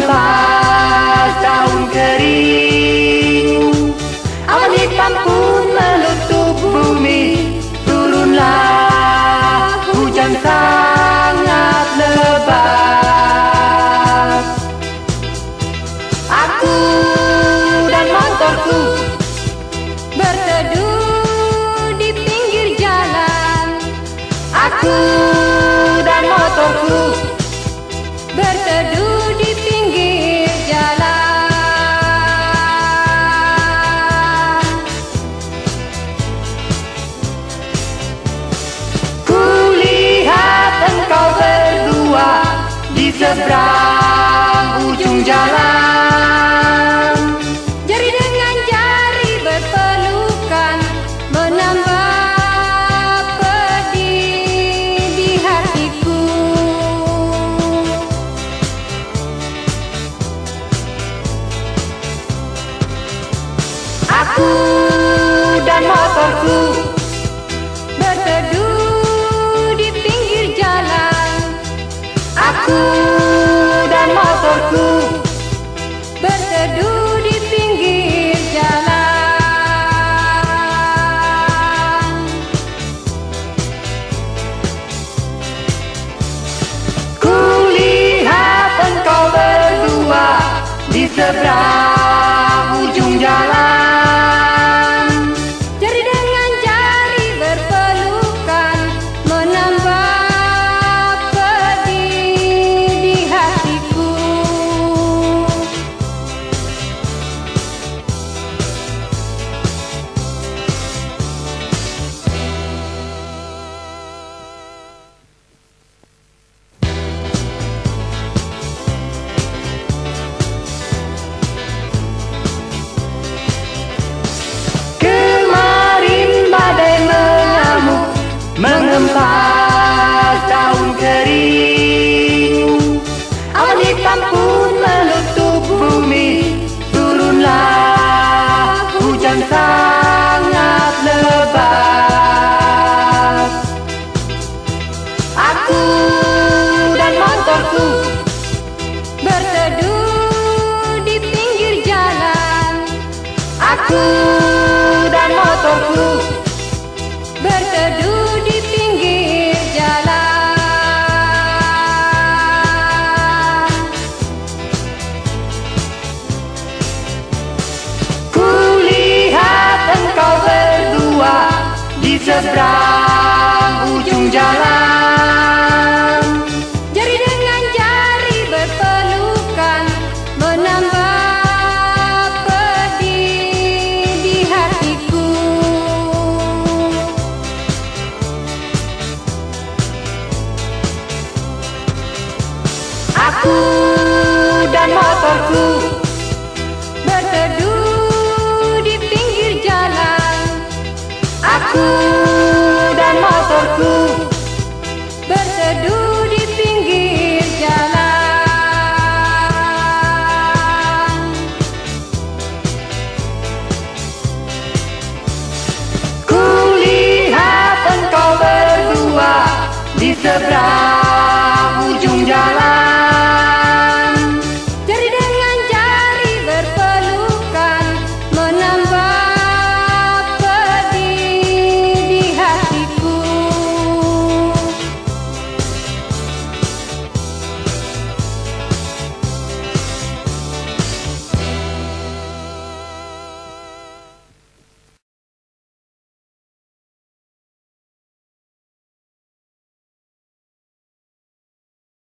mengempas daun kering Awan hitam pun menutup bumi. Turunlah hujan sangat lebat. Aku dan motorku Berteduh di pinggir jalan. Aku dan motorku Berteduh seberang ujung jalan. Jari dengan jari berpelukan Menambah pedih di hatiku Aku dan motorku Berteduh di pinggir jalan. Aku di Mengempas daun kering. Awan hitam pun menutup bumi. Turunlah hujan sangat lebat. Aku dan motorku Berteduh di pinggir jalan. Aku dan motorku seberang ujung jalan quebrar.